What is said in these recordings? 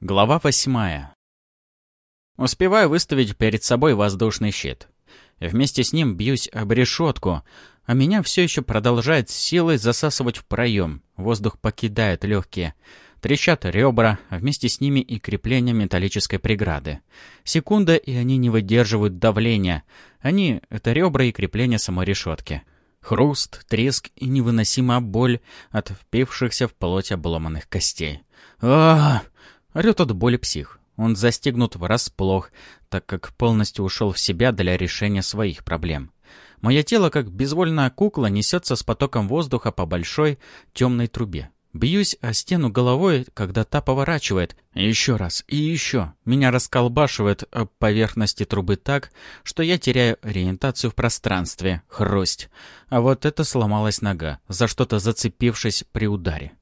Глава восьмая. Успеваю выставить перед собой воздушный щит. Вместе с ним бьюсь об решетку, а меня все еще продолжает силой засасывать в проем. Воздух покидает легкие. Трещат ребра, а вместе с ними и крепление металлической преграды. Секунда, и они не выдерживают давления. Они — это ребра и крепление самой решетки. Хруст, треск и невыносимая боль от впившихся в плоть обломанных костей. а Орет от боли псих. Он застигнут врасплох, так как полностью ушел в себя для решения своих проблем. Мое тело, как безвольная кукла, несется с потоком воздуха по большой темной трубе. Бьюсь о стену головой, когда та поворачивает. еще раз, и еще. Меня расколбашивает об поверхности трубы так, что я теряю ориентацию в пространстве. Хрусть. А вот это сломалась нога, за что-то зацепившись при ударе.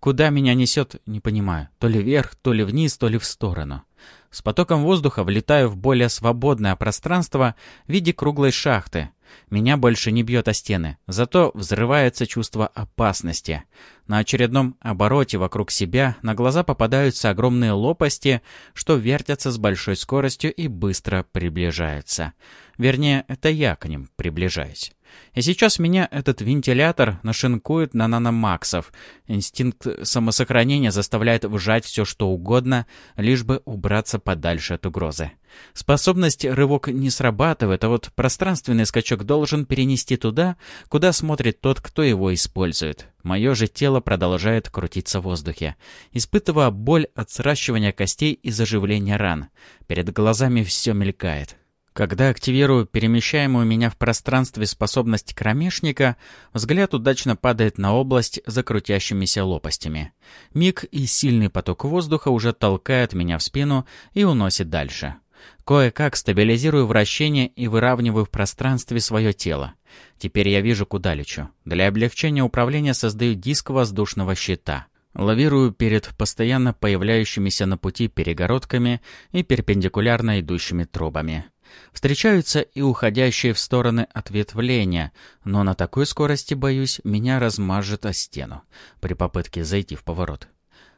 Куда меня несет, не понимаю. То ли вверх, то ли вниз, то ли в сторону. С потоком воздуха влетаю в более свободное пространство в виде круглой шахты. Меня больше не бьет о стены, зато взрывается чувство опасности. На очередном обороте вокруг себя на глаза попадаются огромные лопасти, что вертятся с большой скоростью и быстро приближаются. Вернее, это я к ним приближаюсь. И сейчас меня этот вентилятор нашинкует на наномаксов. Инстинкт самосохранения заставляет вжать все что угодно, лишь бы убраться подальше от угрозы. Способность рывок не срабатывает, а вот пространственный скачок должен перенести туда, куда смотрит тот, кто его использует. Мое же тело продолжает крутиться в воздухе, испытывая боль от сращивания костей и заживления ран. Перед глазами все мелькает. Когда активирую перемещаемую меня в пространстве способность кромешника, взгляд удачно падает на область за крутящимися лопастями. Миг и сильный поток воздуха уже толкает меня в спину и уносит дальше. Кое-как стабилизирую вращение и выравниваю в пространстве свое тело. Теперь я вижу, куда лечу. Для облегчения управления создаю диск воздушного щита. Лавирую перед постоянно появляющимися на пути перегородками и перпендикулярно идущими трубами. Встречаются и уходящие в стороны ответвления, но на такой скорости, боюсь, меня размажет о стену при попытке зайти в поворот.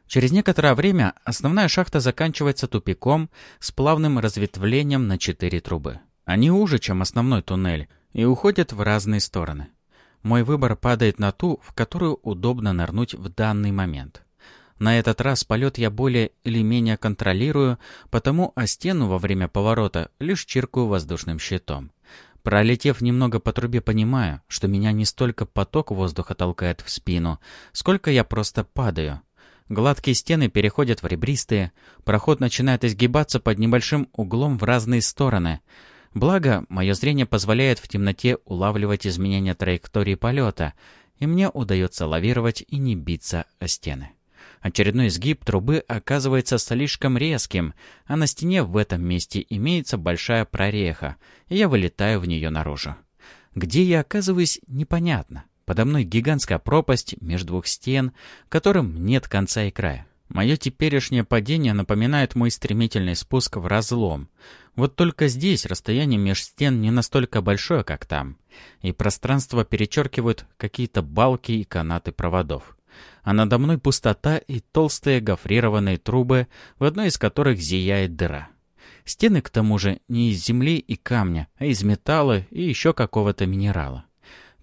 Через некоторое время основная шахта заканчивается тупиком с плавным разветвлением на четыре трубы. Они уже, чем основной туннель, и уходят в разные стороны. Мой выбор падает на ту, в которую удобно нырнуть в данный момент. На этот раз полет я более или менее контролирую, потому о стену во время поворота лишь чиркаю воздушным щитом. Пролетев немного по трубе, понимаю, что меня не столько поток воздуха толкает в спину, сколько я просто падаю. Гладкие стены переходят в ребристые, проход начинает изгибаться под небольшим углом в разные стороны. Благо, мое зрение позволяет в темноте улавливать изменения траектории полета, и мне удается лавировать и не биться о стены. Очередной изгиб трубы оказывается слишком резким, а на стене в этом месте имеется большая прореха, и я вылетаю в нее наружу. Где я оказываюсь, непонятно. Подо мной гигантская пропасть между двух стен, которым нет конца и края. Мое теперешнее падение напоминает мой стремительный спуск в разлом. Вот только здесь расстояние меж стен не настолько большое, как там. И пространство перечеркивают какие-то балки и канаты проводов а надо мной пустота и толстые гофрированные трубы, в одной из которых зияет дыра. Стены, к тому же, не из земли и камня, а из металла и еще какого-то минерала.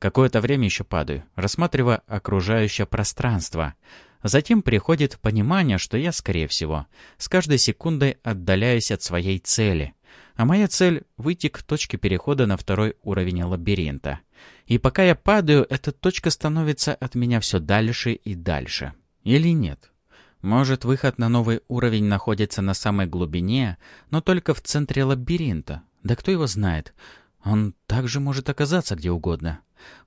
Какое-то время еще падаю, рассматривая окружающее пространство. Затем приходит понимание, что я, скорее всего, с каждой секундой отдаляюсь от своей цели. А моя цель — выйти к точке перехода на второй уровень лабиринта — и пока я падаю, эта точка становится от меня все дальше и дальше. Или нет? Может, выход на новый уровень находится на самой глубине, но только в центре лабиринта. Да кто его знает? Он также может оказаться где угодно.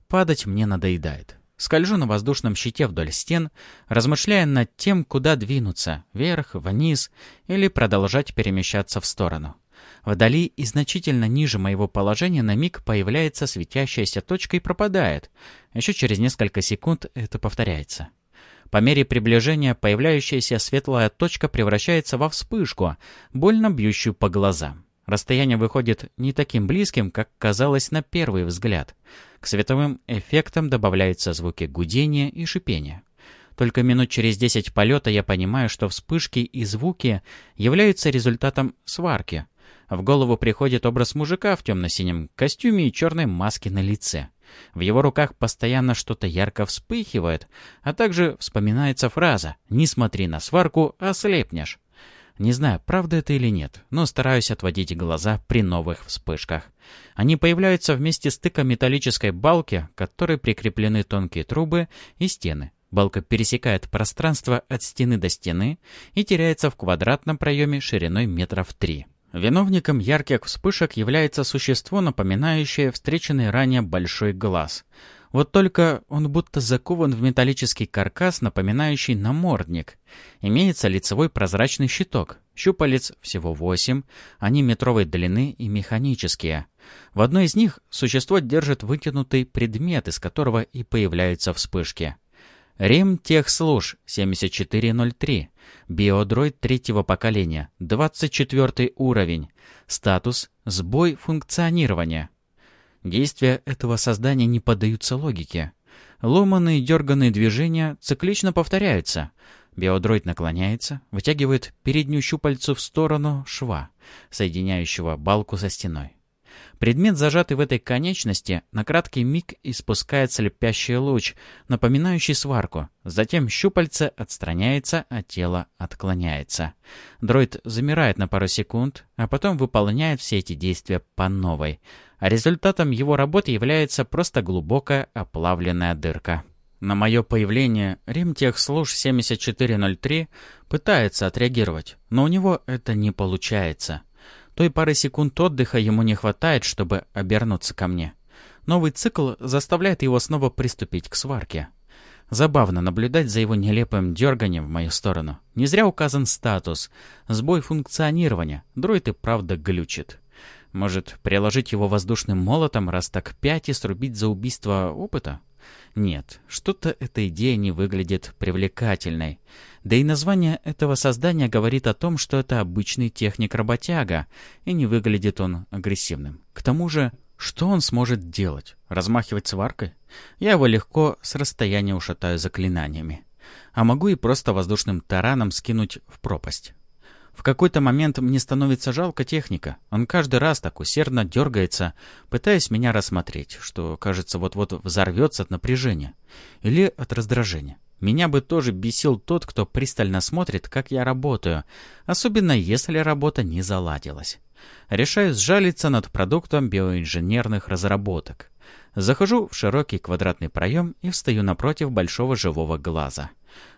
Падать мне надоедает. Скольжу на воздушном щите вдоль стен, размышляя над тем, куда двинуться, вверх, вниз или продолжать перемещаться в сторону. Вдали и значительно ниже моего положения на миг появляется светящаяся точка и пропадает. Еще через несколько секунд это повторяется. По мере приближения появляющаяся светлая точка превращается во вспышку, больно бьющую по глазам. Расстояние выходит не таким близким, как казалось на первый взгляд. К световым эффектам добавляются звуки гудения и шипения. Только минут через 10 полета я понимаю, что вспышки и звуки являются результатом сварки. В голову приходит образ мужика в темно-синем костюме и черной маске на лице. В его руках постоянно что-то ярко вспыхивает, а также вспоминается фраза «Не смотри на сварку, ослепнешь». Не знаю, правда это или нет, но стараюсь отводить глаза при новых вспышках. Они появляются вместе с тыком металлической балки, к которой прикреплены тонкие трубы и стены. Балка пересекает пространство от стены до стены и теряется в квадратном проеме шириной метров три. Виновником ярких вспышек является существо, напоминающее встреченный ранее большой глаз. Вот только он будто закован в металлический каркас, напоминающий намордник. Имеется лицевой прозрачный щиток. Щупалец всего восемь, они метровой длины и механические. В одной из них существо держит вытянутый предмет, из которого и появляются вспышки. Рим Техслуж 7403. Биодроид третьего поколения. 24 уровень. Статус «Сбой функционирования». Действия этого создания не поддаются логике. Ломанные дерганные движения циклично повторяются. Биодроид наклоняется, вытягивает переднюю щупальцу в сторону шва, соединяющего балку со стеной. Предмет, зажатый в этой конечности, на краткий миг испускает слепящий луч, напоминающий сварку. Затем щупальце отстраняется, а тело отклоняется. Дроид замирает на пару секунд, а потом выполняет все эти действия по новой. А результатом его работы является просто глубокая оплавленная дырка. На мое появление Римтехслуж 7403 пытается отреагировать, но у него это не получается. Той пары секунд отдыха ему не хватает, чтобы обернуться ко мне. Новый цикл заставляет его снова приступить к сварке. Забавно наблюдать за его нелепым дерганием в мою сторону. Не зря указан статус. Сбой функционирования. Дроид и правда глючит. Может, приложить его воздушным молотом раз так пять и срубить за убийство опыта? Нет, что-то эта идея не выглядит привлекательной. Да и название этого создания говорит о том, что это обычный техник-работяга, и не выглядит он агрессивным. К тому же, что он сможет делать? Размахивать сваркой? Я его легко с расстояния ушатаю заклинаниями. А могу и просто воздушным тараном скинуть в пропасть. В какой-то момент мне становится жалко техника. Он каждый раз так усердно дергается, пытаясь меня рассмотреть, что, кажется, вот-вот взорвется от напряжения. Или от раздражения. Меня бы тоже бесил тот, кто пристально смотрит, как я работаю, особенно если работа не заладилась. Решаю сжалиться над продуктом биоинженерных разработок. Захожу в широкий квадратный проем и встаю напротив большого живого глаза.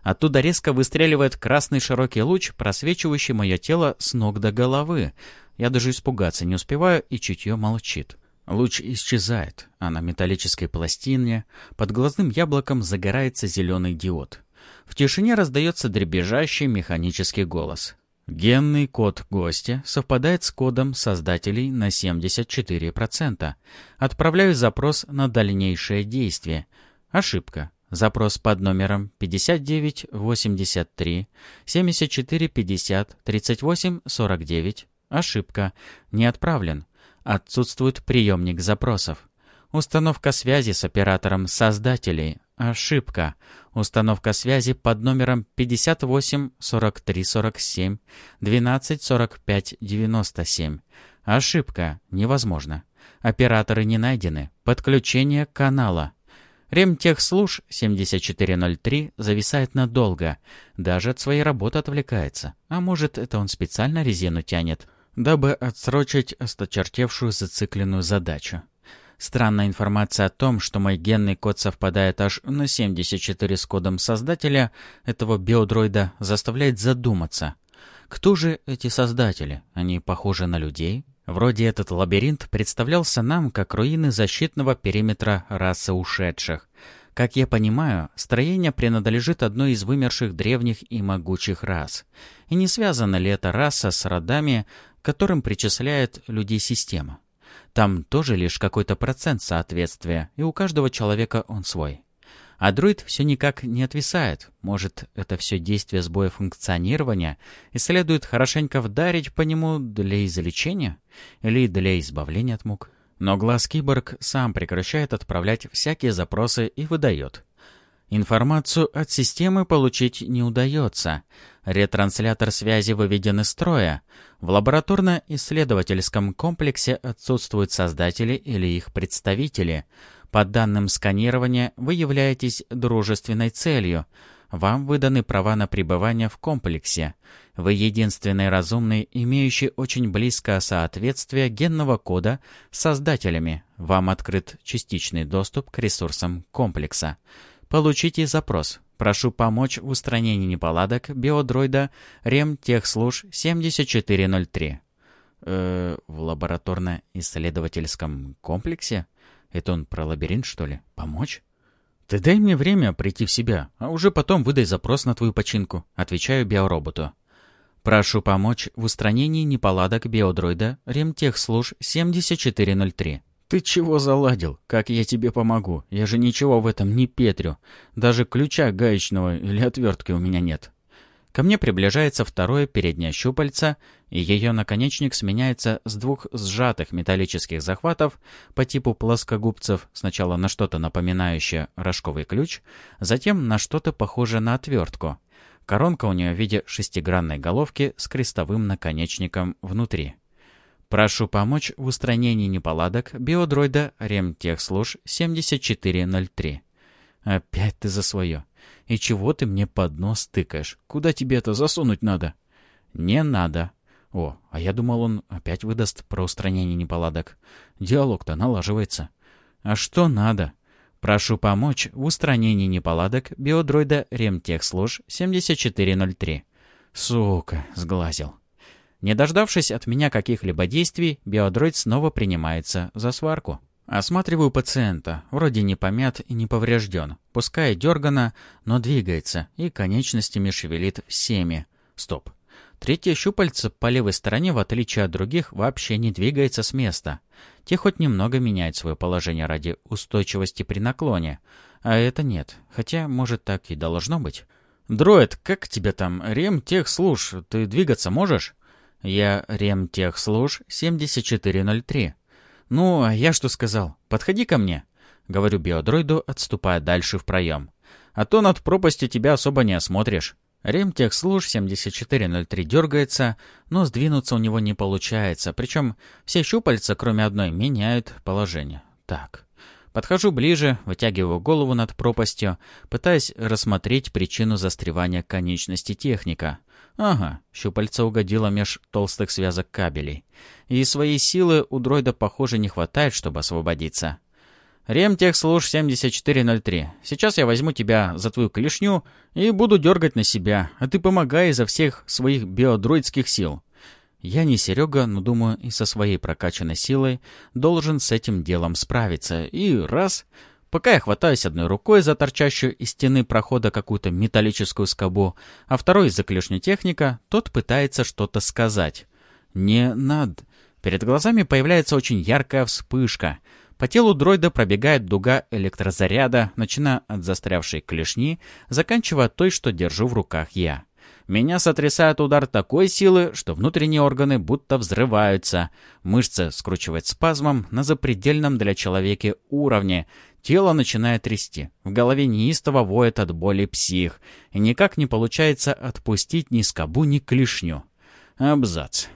Оттуда резко выстреливает красный широкий луч, просвечивающий мое тело с ног до головы. Я даже испугаться не успеваю, и чутье молчит. Луч исчезает, а на металлической пластине под глазным яблоком загорается зеленый диод. В тишине раздается дребезжащий механический голос. Генный код гостя совпадает с кодом создателей на 74%. Отправляю запрос на дальнейшее действие. Ошибка. Запрос под номером 5983 74 50 38 49. Ошибка. Не отправлен. Отсутствует приемник запросов. Установка связи с оператором создателей. Ошибка. Установка связи под номером 58 43 47 12 45 97. Ошибка. Невозможно. Операторы не найдены. Подключение канала. Ремтехслуж 7403 зависает надолго. Даже от своей работы отвлекается. А может, это он специально резину тянет, дабы отсрочить осточертевшую зацикленную задачу. Странная информация о том, что мой генный код совпадает аж на 74 с кодом создателя этого биодроида, заставляет задуматься. Кто же эти создатели? Они похожи на людей? Вроде этот лабиринт представлялся нам как руины защитного периметра расы ушедших. Как я понимаю, строение принадлежит одной из вымерших древних и могучих рас. И не связана ли эта раса с родами, которым причисляет людей система? Там тоже лишь какой-то процент соответствия, и у каждого человека он свой. А дроид все никак не отвисает. Может, это все действие сбоя функционирования, и следует хорошенько вдарить по нему для излечения или для избавления от мук. Но глаз киборг сам прекращает отправлять всякие запросы и выдает. Информацию от системы получить не удается. Ретранслятор связи выведен из строя. В лабораторно-исследовательском комплексе отсутствуют создатели или их представители. По данным сканирования вы являетесь дружественной целью. Вам выданы права на пребывание в комплексе. Вы единственный разумный, имеющий очень близкое соответствие генного кода с создателями. Вам открыт частичный доступ к ресурсам комплекса. Получите запрос. Прошу помочь в устранении неполадок биодроида ремтехслуж 7403. Э, в лабораторно-исследовательском комплексе? Это он про лабиринт, что ли? Помочь? Ты дай мне время прийти в себя, а уже потом выдай запрос на твою починку. Отвечаю биороботу. Прошу помочь в устранении неполадок биодроида Ремтехслуж 7403. «Ты чего заладил? Как я тебе помогу? Я же ничего в этом не петрю. Даже ключа гаечного или отвертки у меня нет». Ко мне приближается второе переднее щупальце, и ее наконечник сменяется с двух сжатых металлических захватов по типу плоскогубцев сначала на что-то напоминающее рожковый ключ, затем на что-то похожее на отвертку. Коронка у нее в виде шестигранной головки с крестовым наконечником внутри. Прошу помочь в устранении неполадок биодроида Ремтехслуж 7403. Опять ты за свое. И чего ты мне под нос тыкаешь? Куда тебе это засунуть надо? Не надо. О, а я думал, он опять выдаст про устранение неполадок. Диалог-то налаживается. А что надо? Прошу помочь в устранении неполадок биодроида Ремтехслуж 7403. Сука, сглазил. Не дождавшись от меня каких-либо действий, биодроид снова принимается за сварку. Осматриваю пациента. Вроде не помят и не поврежден. Пускай дергано, но двигается и конечностями шевелит всеми. Стоп. Третье щупальце по левой стороне, в отличие от других, вообще не двигается с места. Те хоть немного меняют свое положение ради устойчивости при наклоне. А это нет. Хотя, может, так и должно быть. «Дроид, как тебя там? Рем тех служ, ты двигаться можешь?» «Я ремтехслуж 7403». «Ну, а я что сказал? Подходи ко мне», — говорю биодроиду, отступая дальше в проем. «А то над пропастью тебя особо не осмотришь». Ремтехслуж 7403 дергается, но сдвинуться у него не получается, причем все щупальца, кроме одной, меняют положение. Так. Подхожу ближе, вытягиваю голову над пропастью, пытаясь рассмотреть причину застревания конечности техника. Ага, щупальца угодило меж толстых связок кабелей. И своей силы у дроида, похоже, не хватает, чтобы освободиться. Ремтехслуж 7403. Сейчас я возьму тебя за твою клешню и буду дергать на себя, а ты помогай изо всех своих биодроидских сил. Я не Серега, но думаю, и со своей прокачанной силой должен с этим делом справиться. И раз... Пока я хватаюсь одной рукой за торчащую из стены прохода какую-то металлическую скобу, а второй за клешню техника, тот пытается что-то сказать. «Не над...» Перед глазами появляется очень яркая вспышка. По телу дроида пробегает дуга электрозаряда, начиная от застрявшей клешни, заканчивая той, что держу в руках я. Меня сотрясает удар такой силы, что внутренние органы будто взрываются. Мышцы скручивает спазмом на запредельном для человека уровне. Тело начинает трясти. В голове неистово воет от боли псих. И никак не получается отпустить ни скобу, ни клешню. Абзац.